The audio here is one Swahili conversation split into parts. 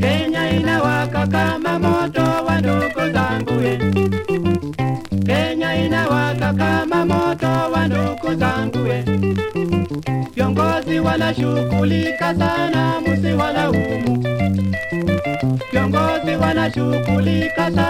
Kenya inawaka kama moto wa ndugu zangu ye. Kenya inawaka kama moto wa ndugu zangu ye. Viongozi wanashughulika sana, musiwalaumu. Viongozi wanashughulika sana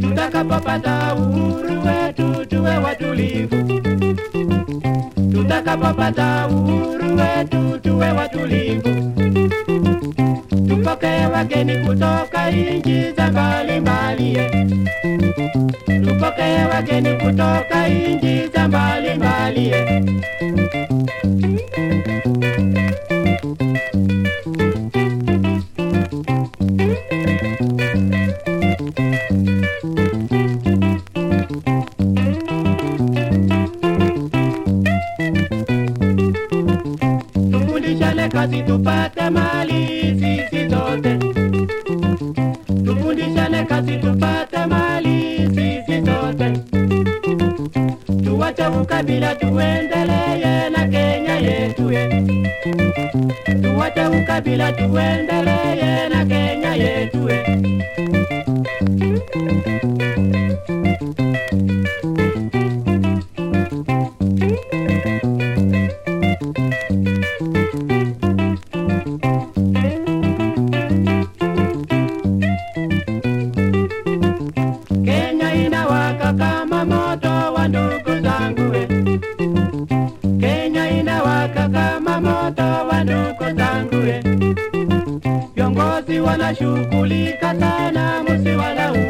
Tutakapopata uhuru wetu tuwe watulivu. Tutakapopata uhuru wetu tuwe watulivu. Tupokee wageni kutoka nchi za mbalimbali. Tupokee wageni kutoka nchi za mbalimbali. Tufundishane kazi tupate mali sisi sote. Tufundishane kazi tupate mali sisi sote. Tuwache ukabila tuendelee na Kenya yetu. ye, Tuwache ukabila tuendelee na Kenya yetu. eh. wanashughulika sana, msiwalaumu.